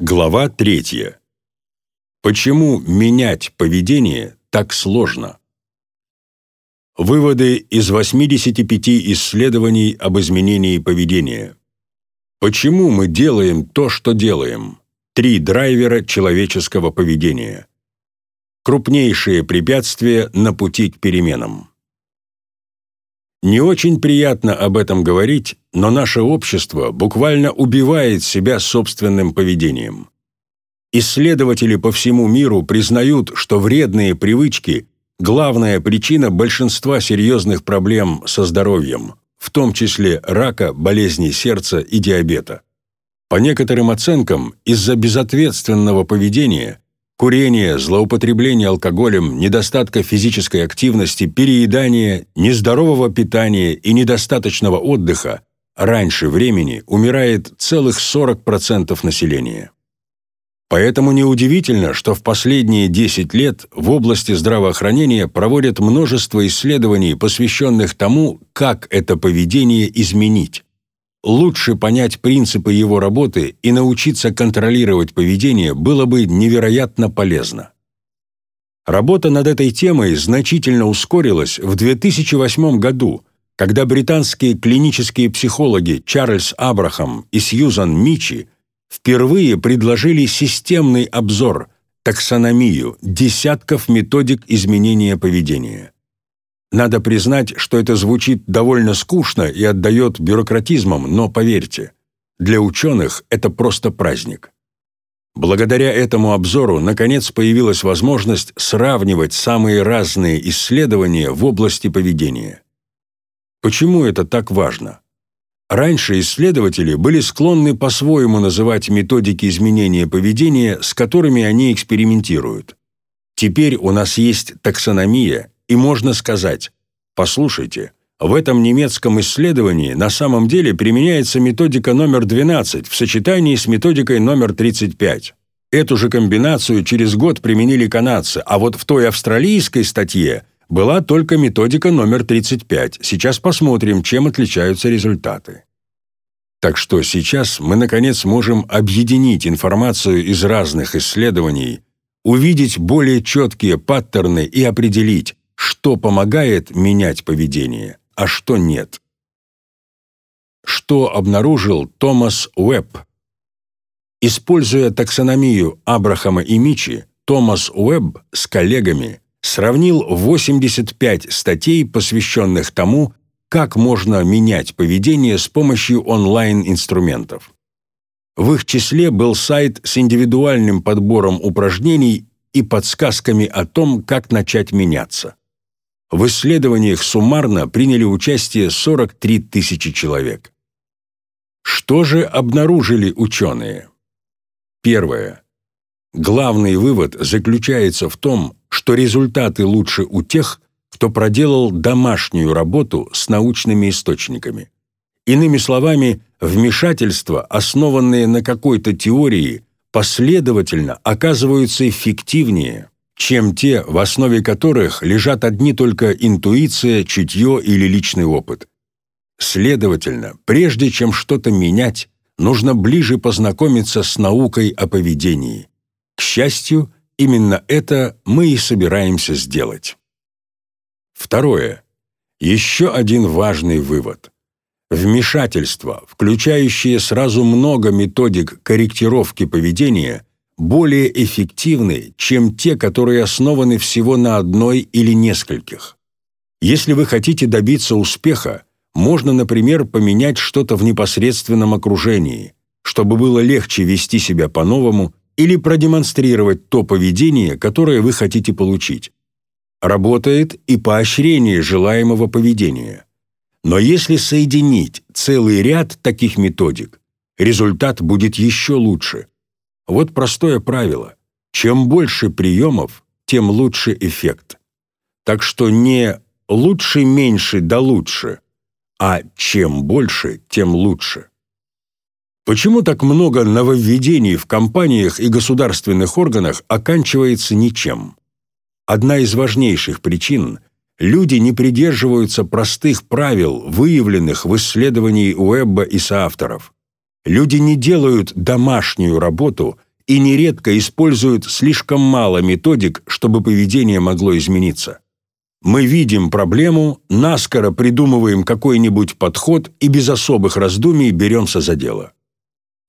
Глава третья. Почему менять поведение так сложно? Выводы из 85 исследований об изменении поведения. Почему мы делаем то, что делаем? Три драйвера человеческого поведения. Крупнейшие препятствия на пути к переменам. Не очень приятно об этом говорить, но наше общество буквально убивает себя собственным поведением. Исследователи по всему миру признают, что вредные привычки – главная причина большинства серьезных проблем со здоровьем, в том числе рака, болезней сердца и диабета. По некоторым оценкам, из-за безответственного поведения Курение, злоупотребление алкоголем, недостатка физической активности, переедание, нездорового питания и недостаточного отдыха раньше времени умирает целых 40% населения. Поэтому неудивительно, что в последние 10 лет в области здравоохранения проводят множество исследований, посвященных тому, как это поведение изменить лучше понять принципы его работы и научиться контролировать поведение было бы невероятно полезно. Работа над этой темой значительно ускорилась в 2008 году, когда британские клинические психологи Чарльз Абрахам и Сьюзан Мичи впервые предложили системный обзор, таксономию десятков методик изменения поведения. Надо признать, что это звучит довольно скучно и отдает бюрократизмом, но поверьте, для ученых это просто праздник. Благодаря этому обзору, наконец, появилась возможность сравнивать самые разные исследования в области поведения. Почему это так важно? Раньше исследователи были склонны по-своему называть методики изменения поведения, с которыми они экспериментируют. Теперь у нас есть таксономия, и можно сказать, послушайте, в этом немецком исследовании на самом деле применяется методика номер 12 в сочетании с методикой номер 35. Эту же комбинацию через год применили канадцы, а вот в той австралийской статье была только методика номер 35. Сейчас посмотрим, чем отличаются результаты. Так что сейчас мы, наконец, можем объединить информацию из разных исследований, увидеть более четкие паттерны и определить, что помогает менять поведение, а что нет. Что обнаружил Томас Уэбб? Используя таксономию Абрахама и Мичи, Томас Уэбб с коллегами сравнил 85 статей, посвященных тому, как можно менять поведение с помощью онлайн-инструментов. В их числе был сайт с индивидуальным подбором упражнений и подсказками о том, как начать меняться. В исследованиях суммарно приняли участие 43 тысячи человек. Что же обнаружили ученые? Первое. Главный вывод заключается в том, что результаты лучше у тех, кто проделал домашнюю работу с научными источниками. Иными словами, вмешательства, основанные на какой-то теории, последовательно оказываются эффективнее, чем те, в основе которых лежат одни только интуиция, чутье или личный опыт. Следовательно, прежде чем что-то менять, нужно ближе познакомиться с наукой о поведении. К счастью, именно это мы и собираемся сделать. Второе. Еще один важный вывод. Вмешательство, включающее сразу много методик корректировки поведения – более эффективны, чем те, которые основаны всего на одной или нескольких. Если вы хотите добиться успеха, можно, например, поменять что-то в непосредственном окружении, чтобы было легче вести себя по-новому или продемонстрировать то поведение, которое вы хотите получить. Работает и поощрение желаемого поведения. Но если соединить целый ряд таких методик, результат будет еще лучше – вот простое правило. Чем больше приемов, тем лучше эффект. Так что не лучше меньше да лучше, а чем больше, тем лучше. Почему так много нововведений в компаниях и государственных органах оканчивается ничем? Одна из важнейших причин – люди не придерживаются простых правил, выявленных в исследовании Уэбба и соавторов. Люди не делают домашнюю работу, и нередко используют слишком мало методик, чтобы поведение могло измениться. Мы видим проблему, наскоро придумываем какой-нибудь подход и без особых раздумий беремся за дело.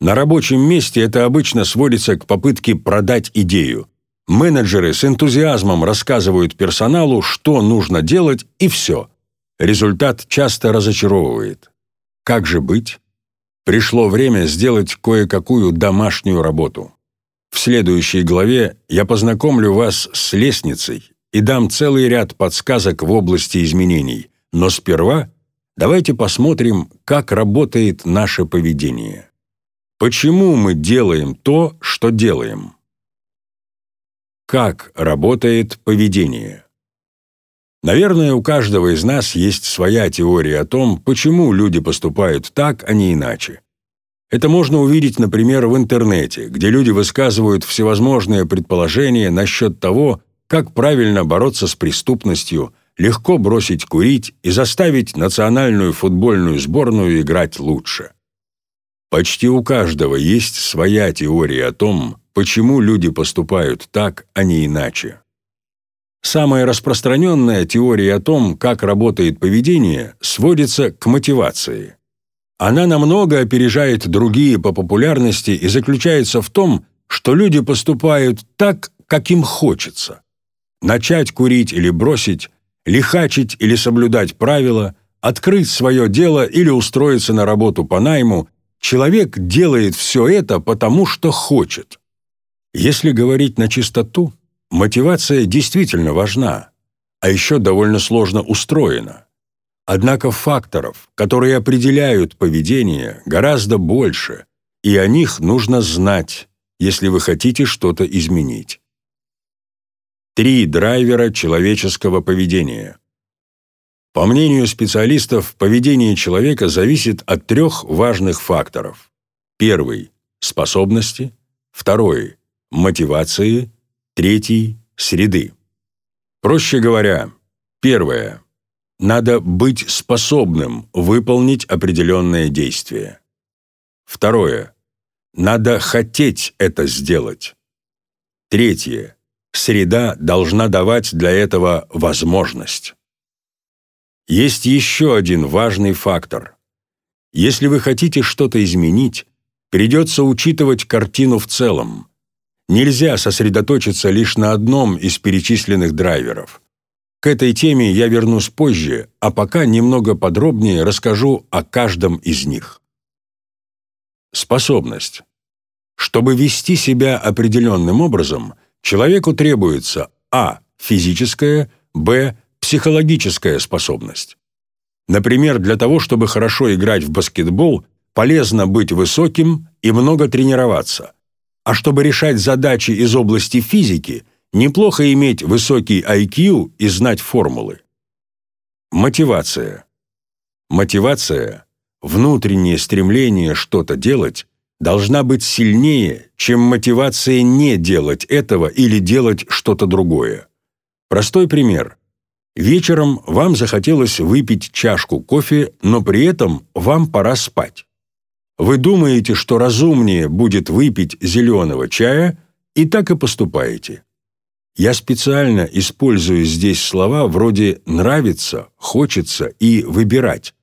На рабочем месте это обычно сводится к попытке продать идею. Менеджеры с энтузиазмом рассказывают персоналу, что нужно делать, и все. Результат часто разочаровывает. Как же быть? Пришло время сделать кое-какую домашнюю работу. В следующей главе я познакомлю вас с лестницей и дам целый ряд подсказок в области изменений. Но сперва давайте посмотрим, как работает наше поведение. Почему мы делаем то, что делаем? Как работает поведение? Наверное, у каждого из нас есть своя теория о том, почему люди поступают так, а не иначе. Это можно увидеть, например, в интернете, где люди высказывают всевозможные предположения насчет того, как правильно бороться с преступностью, легко бросить курить и заставить национальную футбольную сборную играть лучше. Почти у каждого есть своя теория о том, почему люди поступают так, а не иначе. Самая распространенная теория о том, как работает поведение, сводится к мотивации. Она намного опережает другие по популярности и заключается в том, что люди поступают так, как им хочется. Начать курить или бросить, лихачить или соблюдать правила, открыть свое дело или устроиться на работу по найму, человек делает все это потому, что хочет. Если говорить на чистоту, мотивация действительно важна, а еще довольно сложно устроена. Однако факторов, которые определяют поведение, гораздо больше, и о них нужно знать, если вы хотите что-то изменить. Три драйвера человеческого поведения. По мнению специалистов, поведение человека зависит от трех важных факторов. Первый – способности, второй – мотивации, третий – среды. Проще говоря, первое – надо быть способным выполнить определенное действие. Второе. Надо хотеть это сделать. Третье. Среда должна давать для этого возможность. Есть еще один важный фактор. Если вы хотите что-то изменить, придется учитывать картину в целом. Нельзя сосредоточиться лишь на одном из перечисленных драйверов – к этой теме я вернусь позже, а пока немного подробнее расскажу о каждом из них. Способность. Чтобы вести себя определенным образом, человеку требуется а. физическая, б. психологическая способность. Например, для того, чтобы хорошо играть в баскетбол, полезно быть высоким и много тренироваться. А чтобы решать задачи из области физики – Неплохо иметь высокий IQ и знать формулы. Мотивация. Мотивация, внутреннее стремление что-то делать, должна быть сильнее, чем мотивация не делать этого или делать что-то другое. Простой пример. Вечером вам захотелось выпить чашку кофе, но при этом вам пора спать. Вы думаете, что разумнее будет выпить зеленого чая, и так и поступаете. Я специально использую здесь слова вроде «нравится», «хочется» и «выбирать».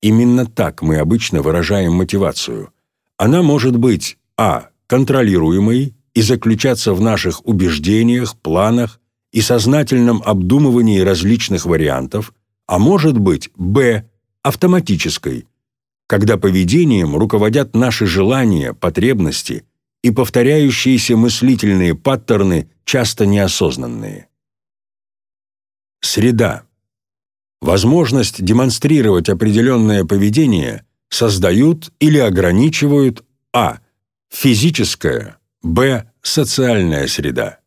Именно так мы обычно выражаем мотивацию. Она может быть а. контролируемой и заключаться в наших убеждениях, планах и сознательном обдумывании различных вариантов, а может быть б. автоматической, когда поведением руководят наши желания, потребности – и повторяющиеся мыслительные паттерны, часто неосознанные. Среда. Возможность демонстрировать определенное поведение создают или ограничивают а. физическая, б. социальная среда.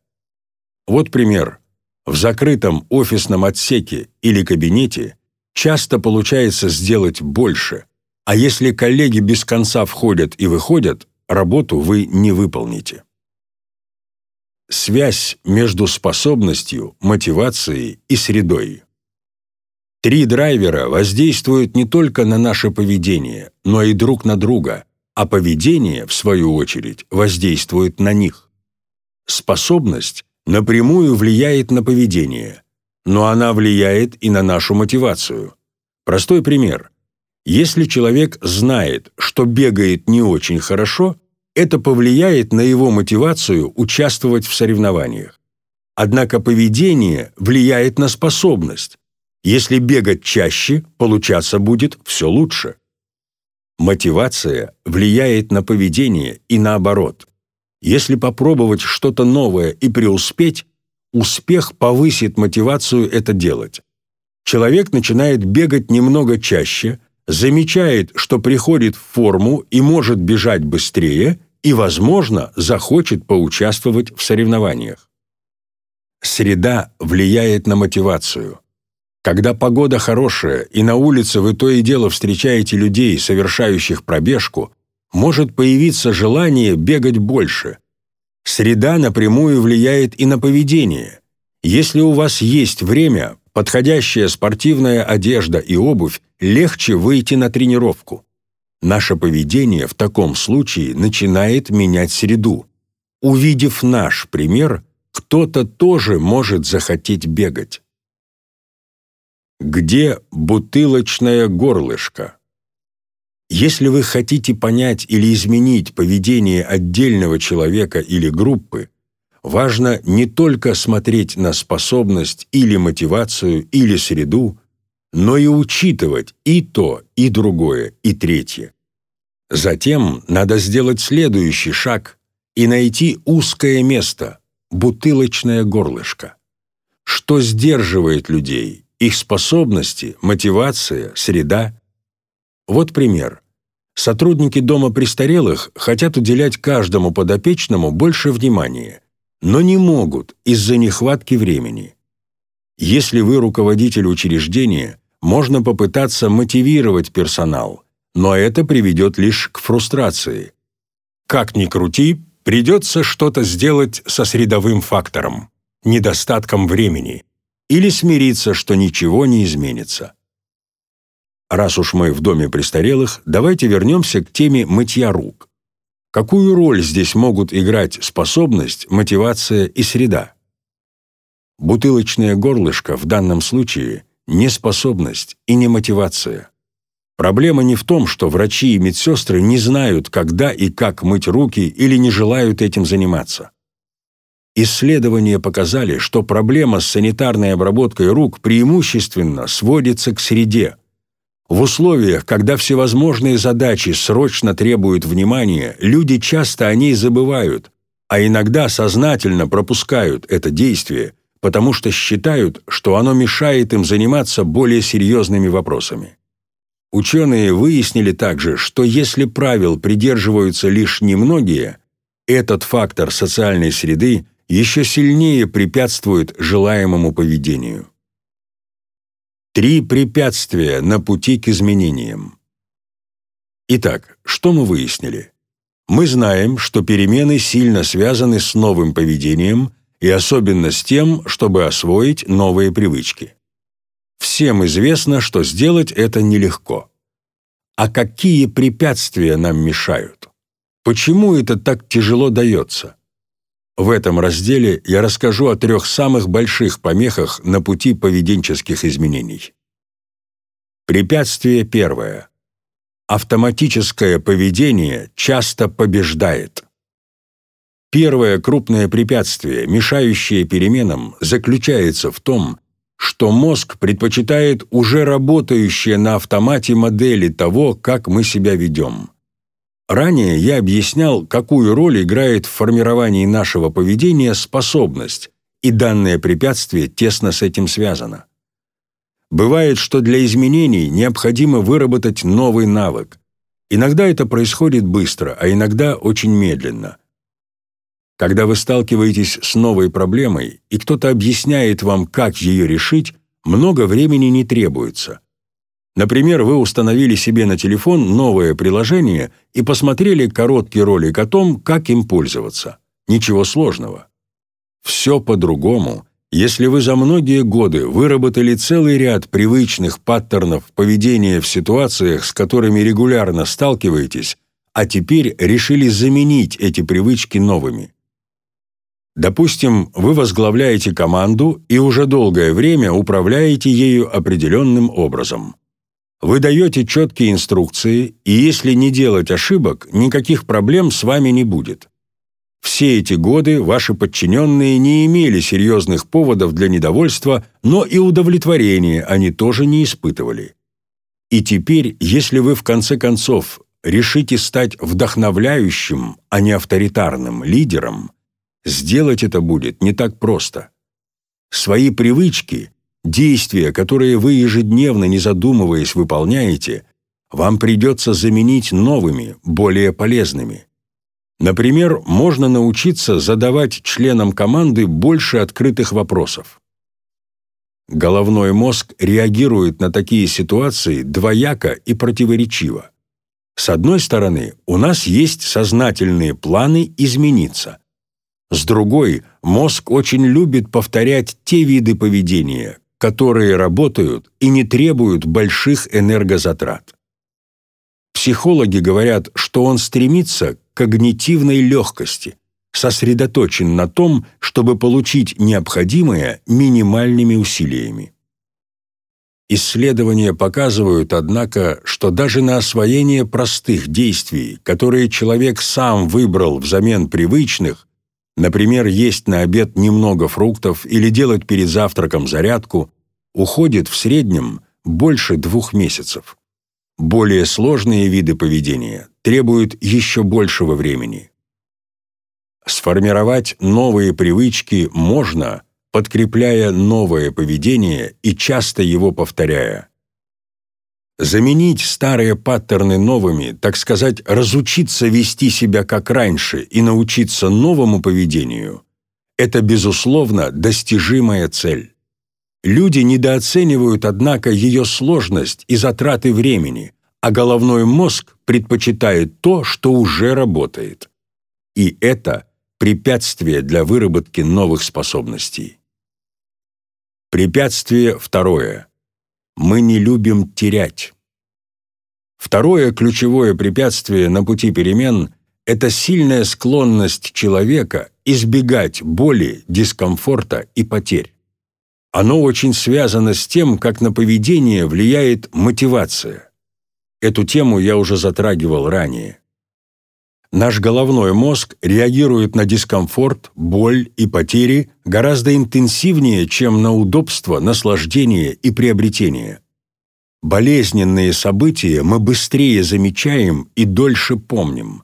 Вот пример. В закрытом офисном отсеке или кабинете часто получается сделать больше, а если коллеги без конца входят и выходят, работу вы не выполните. Связь между способностью, мотивацией и средой. Три драйвера воздействуют не только на наше поведение, но и друг на друга, а поведение, в свою очередь, воздействует на них. Способность напрямую влияет на поведение, но она влияет и на нашу мотивацию. Простой пример. Если человек знает, что бегает не очень хорошо, это повлияет на его мотивацию участвовать в соревнованиях. Однако поведение влияет на способность. Если бегать чаще, получаться будет все лучше. Мотивация влияет на поведение и наоборот. Если попробовать что-то новое и преуспеть, успех повысит мотивацию это делать. Человек начинает бегать немного чаще, замечает, что приходит в форму и может бежать быстрее и, возможно, захочет поучаствовать в соревнованиях. Среда влияет на мотивацию. Когда погода хорошая и на улице вы то и дело встречаете людей, совершающих пробежку, может появиться желание бегать больше. Среда напрямую влияет и на поведение. Если у вас есть время, подходящая спортивная одежда и обувь, легче выйти на тренировку. Наше поведение в таком случае начинает менять среду. Увидев наш пример, кто-то тоже может захотеть бегать. Где бутылочное горлышко? Если вы хотите понять или изменить поведение отдельного человека или группы, важно не только смотреть на способность или мотивацию или среду, но и учитывать и то, и другое, и третье. Затем надо сделать следующий шаг и найти узкое место, бутылочное горлышко. Что сдерживает людей, их способности, мотивация, среда? Вот пример. Сотрудники дома престарелых хотят уделять каждому подопечному больше внимания, но не могут из-за нехватки времени. Если вы руководитель учреждения, можно попытаться мотивировать персонал, но это приведет лишь к фрустрации. Как ни крути, придется что-то сделать со средовым фактором, недостатком времени, или смириться, что ничего не изменится. Раз уж мы в доме престарелых, давайте вернемся к теме мытья рук. Какую роль здесь могут играть способность, мотивация и среда? Бутылочное горлышко в данном случае не способность и не мотивация. Проблема не в том, что врачи и медсестры не знают, когда и как мыть руки или не желают этим заниматься. Исследования показали, что проблема с санитарной обработкой рук преимущественно сводится к среде. В условиях, когда всевозможные задачи срочно требуют внимания, люди часто о ней забывают, а иногда сознательно пропускают это действие, потому что считают, что оно мешает им заниматься более серьезными вопросами. Ученые выяснили также, что если правил придерживаются лишь немногие, этот фактор социальной среды еще сильнее препятствует желаемому поведению. Три препятствия на пути к изменениям. Итак, что мы выяснили? Мы знаем, что перемены сильно связаны с новым поведением и особенно с тем, чтобы освоить новые привычки. Всем известно, что сделать это нелегко. А какие препятствия нам мешают? Почему это так тяжело дается? В этом разделе я расскажу о трех самых больших помехах на пути поведенческих изменений. Препятствие первое. Автоматическое поведение часто побеждает. Первое крупное препятствие, мешающее переменам, заключается в том, что мозг предпочитает уже работающие на автомате модели того, как мы себя ведем. Ранее я объяснял, какую роль играет в формировании нашего поведения способность, и данное препятствие тесно с этим связано. Бывает, что для изменений необходимо выработать новый навык. Иногда это происходит быстро, а иногда очень медленно – когда вы сталкиваетесь с новой проблемой, и кто-то объясняет вам, как ее решить, много времени не требуется. Например, вы установили себе на телефон новое приложение и посмотрели короткий ролик о том, как им пользоваться. Ничего сложного. Все по-другому, если вы за многие годы выработали целый ряд привычных паттернов поведения в ситуациях, с которыми регулярно сталкиваетесь, а теперь решили заменить эти привычки новыми. Допустим, вы возглавляете команду и уже долгое время управляете ею определенным образом. Вы даете четкие инструкции, и если не делать ошибок, никаких проблем с вами не будет. Все эти годы ваши подчиненные не имели серьезных поводов для недовольства, но и удовлетворения они тоже не испытывали. И теперь, если вы в конце концов решите стать вдохновляющим, а не авторитарным лидером, сделать это будет не так просто. Свои привычки, действия, которые вы ежедневно, не задумываясь, выполняете, вам придется заменить новыми, более полезными. Например, можно научиться задавать членам команды больше открытых вопросов. Головной мозг реагирует на такие ситуации двояко и противоречиво. С одной стороны, у нас есть сознательные планы измениться. С другой, мозг очень любит повторять те виды поведения, которые работают и не требуют больших энергозатрат. Психологи говорят, что он стремится к когнитивной легкости, сосредоточен на том, чтобы получить необходимое минимальными усилиями. Исследования показывают, однако, что даже на освоение простых действий, которые человек сам выбрал взамен привычных, например, есть на обед немного фруктов или делать перед завтраком зарядку, уходит в среднем больше двух месяцев. Более сложные виды поведения требуют еще большего времени. Сформировать новые привычки можно, подкрепляя новое поведение и часто его повторяя. Заменить старые паттерны новыми, так сказать, разучиться вести себя как раньше и научиться новому поведению – это, безусловно, достижимая цель. Люди недооценивают, однако, ее сложность и затраты времени, а головной мозг предпочитает то, что уже работает. И это препятствие для выработки новых способностей. Препятствие второе. Мы не любим терять. Второе ключевое препятствие на пути перемен – это сильная склонность человека избегать боли, дискомфорта и потерь. Оно очень связано с тем, как на поведение влияет мотивация. Эту тему я уже затрагивал ранее. Наш головной мозг реагирует на дискомфорт, боль и потери гораздо интенсивнее, чем на удобство, наслаждение и приобретение. Болезненные события мы быстрее замечаем и дольше помним.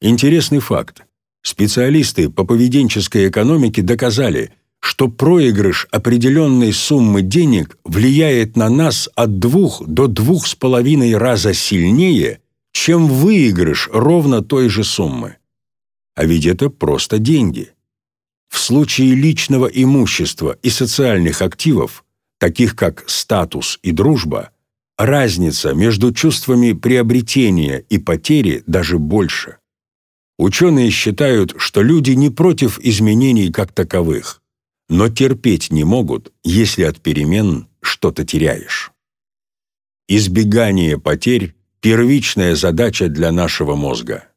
Интересный факт. Специалисты по поведенческой экономике доказали – что проигрыш определенной суммы денег влияет на нас от двух до двух с половиной раза сильнее, чем выигрыш ровно той же суммы. А ведь это просто деньги. В случае личного имущества и социальных активов, таких как статус и дружба, разница между чувствами приобретения и потери даже больше. Ученые считают, что люди не против изменений как таковых – но терпеть не могут, если от перемен что-то теряешь. Избегание потерь – первичная задача для нашего мозга.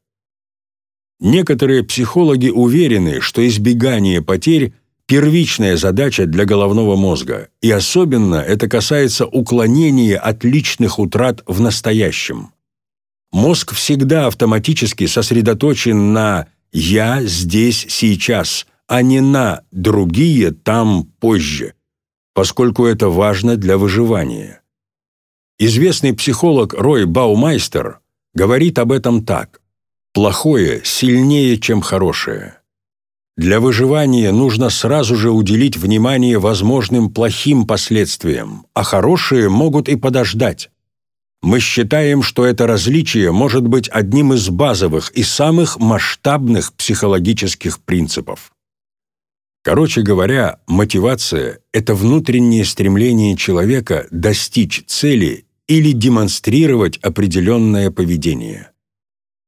Некоторые психологи уверены, что избегание потерь – первичная задача для головного мозга, и особенно это касается уклонения от личных утрат в настоящем. Мозг всегда автоматически сосредоточен на «я здесь сейчас», а не на другие там позже, поскольку это важно для выживания. Известный психолог Рой Баумайстер говорит об этом так. «Плохое сильнее, чем хорошее». Для выживания нужно сразу же уделить внимание возможным плохим последствиям, а хорошие могут и подождать. Мы считаем, что это различие может быть одним из базовых и самых масштабных психологических принципов. Короче говоря, мотивация – это внутреннее стремление человека достичь цели или демонстрировать определенное поведение.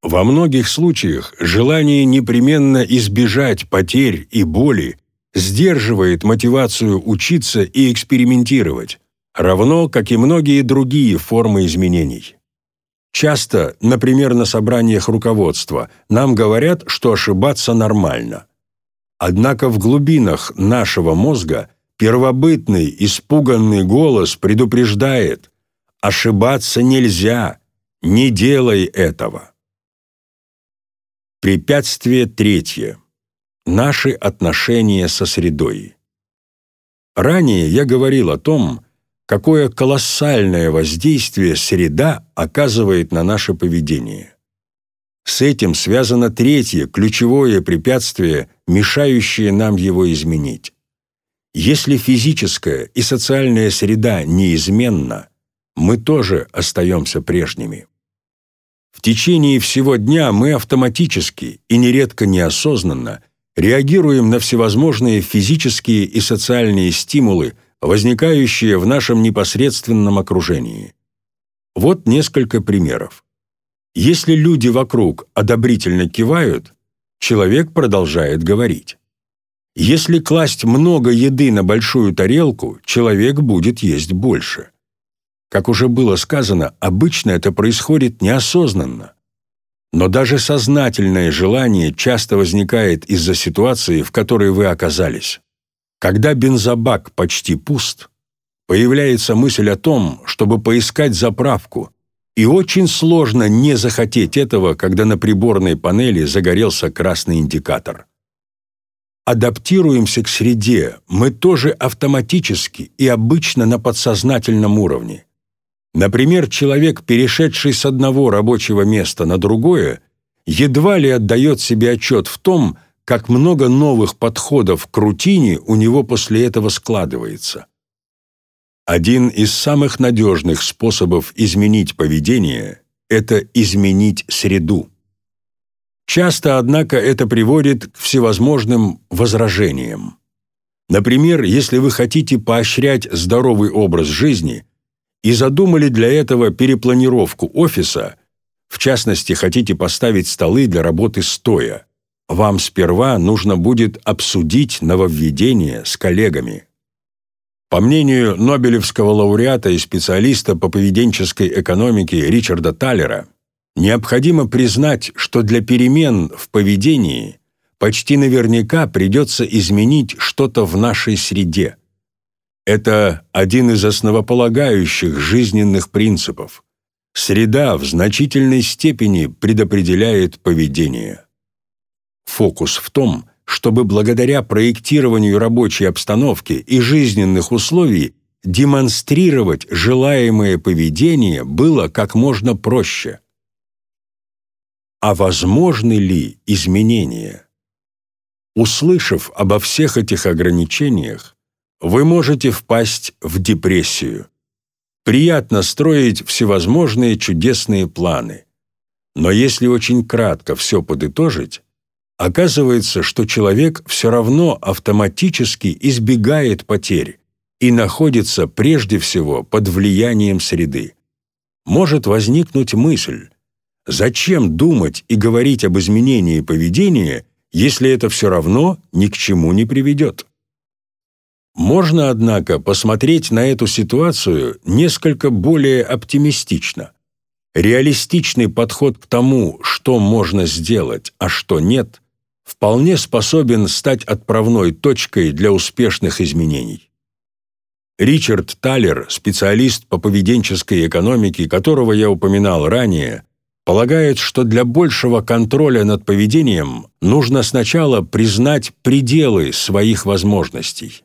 Во многих случаях желание непременно избежать потерь и боли сдерживает мотивацию учиться и экспериментировать, равно как и многие другие формы изменений. Часто, например, на собраниях руководства, нам говорят, что ошибаться нормально. Однако в глубинах нашего мозга первобытный, испуганный голос предупреждает «Ошибаться нельзя, не делай этого». Препятствие третье. Наши отношения со средой. Ранее я говорил о том, какое колоссальное воздействие среда оказывает на наше поведение. С этим связано третье, ключевое препятствие, мешающее нам его изменить. Если физическая и социальная среда неизменна, мы тоже остаемся прежними. В течение всего дня мы автоматически и нередко неосознанно реагируем на всевозможные физические и социальные стимулы, возникающие в нашем непосредственном окружении. Вот несколько примеров. Если люди вокруг одобрительно кивают, человек продолжает говорить. Если класть много еды на большую тарелку, человек будет есть больше. Как уже было сказано, обычно это происходит неосознанно. Но даже сознательное желание часто возникает из-за ситуации, в которой вы оказались. Когда бензобак почти пуст, появляется мысль о том, чтобы поискать заправку, и очень сложно не захотеть этого, когда на приборной панели загорелся красный индикатор. Адаптируемся к среде мы тоже автоматически и обычно на подсознательном уровне. Например, человек, перешедший с одного рабочего места на другое, едва ли отдает себе отчет в том, как много новых подходов к рутине у него после этого складывается. Один из самых надежных способов изменить поведение – это изменить среду. Часто, однако, это приводит к всевозможным возражениям. Например, если вы хотите поощрять здоровый образ жизни – и задумали для этого перепланировку офиса, в частности, хотите поставить столы для работы стоя. Вам сперва нужно будет обсудить нововведение с коллегами. По мнению Нобелевского лауреата и специалиста по поведенческой экономике Ричарда Таллера, необходимо признать, что для перемен в поведении почти наверняка придется изменить что-то в нашей среде – это один из основополагающих жизненных принципов. Среда в значительной степени предопределяет поведение. Фокус в том, чтобы благодаря проектированию рабочей обстановки и жизненных условий демонстрировать желаемое поведение было как можно проще. А возможны ли изменения? Услышав обо всех этих ограничениях, вы можете впасть в депрессию. Приятно строить всевозможные чудесные планы. Но если очень кратко все подытожить, оказывается, что человек все равно автоматически избегает потерь и находится прежде всего под влиянием среды. Может возникнуть мысль, зачем думать и говорить об изменении поведения, если это все равно ни к чему не приведет? Можно, однако, посмотреть на эту ситуацию несколько более оптимистично. Реалистичный подход к тому, что можно сделать, а что нет, вполне способен стать отправной точкой для успешных изменений. Ричард Таллер, специалист по поведенческой экономике, которого я упоминал ранее, полагает, что для большего контроля над поведением нужно сначала признать пределы своих возможностей.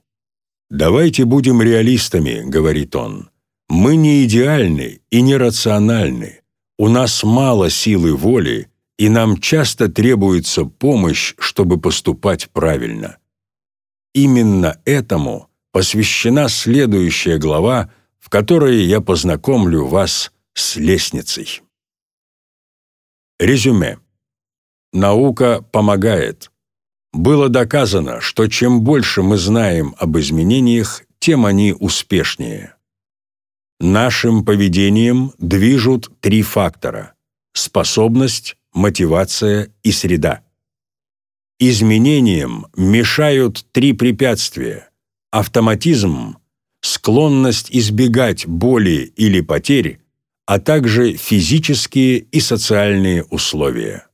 «Давайте будем реалистами», — говорит он. «Мы не идеальны и не рациональны. У нас мало силы воли, и нам часто требуется помощь, чтобы поступать правильно». Именно этому посвящена следующая глава, в которой я познакомлю вас с лестницей. Резюме. Наука помогает. Было доказано, что чем больше мы знаем об изменениях, тем они успешнее. Нашим поведением движут три фактора – способность, мотивация и среда. Изменениям мешают три препятствия – автоматизм, склонность избегать боли или потерь, а также физические и социальные условия.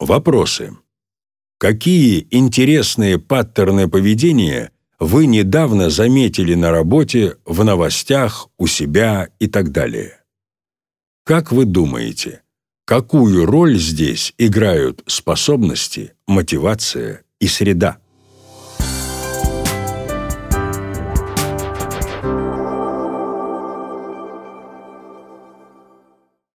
Вопросы. Какие интересные паттерны поведения вы недавно заметили на работе, в новостях, у себя и так далее? Как вы думаете, какую роль здесь играют способности, мотивация и среда?